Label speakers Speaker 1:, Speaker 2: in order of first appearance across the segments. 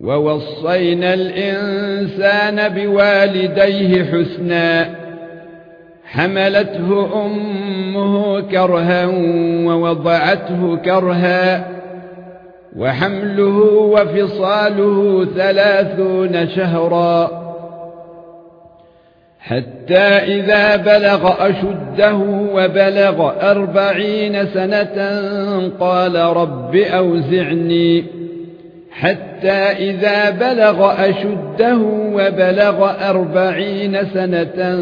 Speaker 1: وَوَصَّيْنَا الْإِنسَانَ بِوَالِدَيْهِ حُسْنًا حَمَلَتْهُ أُمُّهُ كَرْهًا وَوَضَعَتْهُ كَرْهًا وَحَمْلُهُ وَفِصَالُهُ ثَلَاثُونَ شَهْرًا حَتَّى إِذَا بَلَغَ أَشُدَّهُ وَبَلَغَ أَرْبَعِينَ سَنَةً قَالَ رَبِّ أَوْزِعْنِي حتى اذا بلغ اشده وبلغ 40 سنه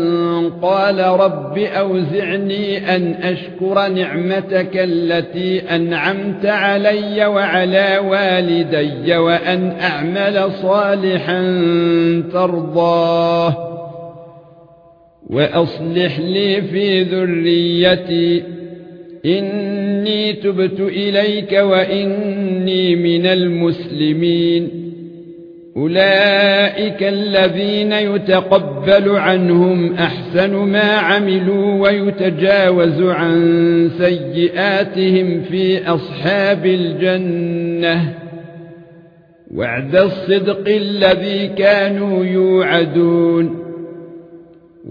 Speaker 1: قال رب اوزعني ان اشكر نعمتك التي انعمت علي وعلى والدي وان اعمل صالحا ترضاه واصلح لي في ذريتي إني تبت إليك وإني من المسلمين أولئك الذين يتقبل عنهم أحسن ما عملوا ويتجاوز عن سيئاتهم في أصحاب الجنة وعد الصدق الذي كانوا يوعدون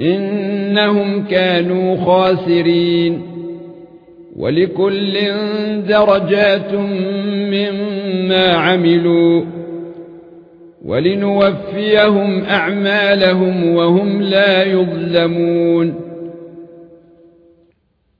Speaker 1: انهم كانوا خاسرين ولكل درجات مما عملوا ولنوفيهم اعمالهم وهم لا يظلمون